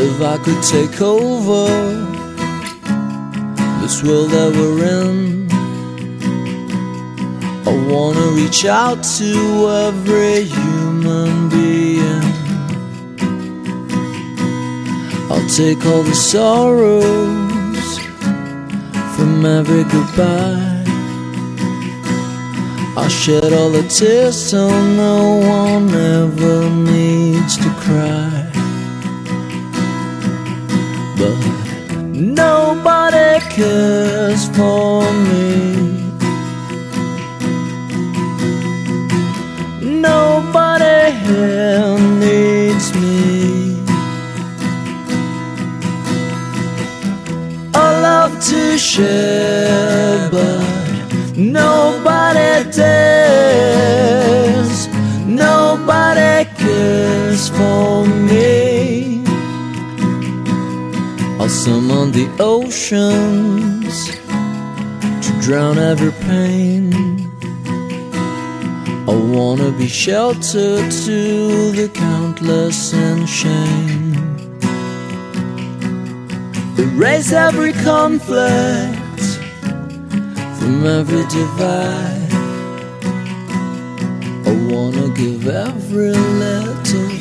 if I could take over this world that we're in. I wanna reach out to every human being. I'll take all the sorrows from every goodbye. I'll shed all the tears so no one ever needs to cry. Nobody cares for me. Nobody here needs me. A love to share, but nobody dares. Nobody cares for I'll summon the oceans to drown every pain. I wanna be shelter to the countless in shame. Erase every conflict from every divide. I wanna give every little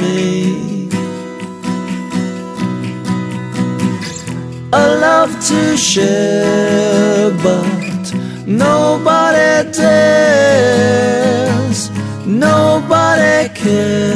me. A love to share, but nobody dares. Nobody cares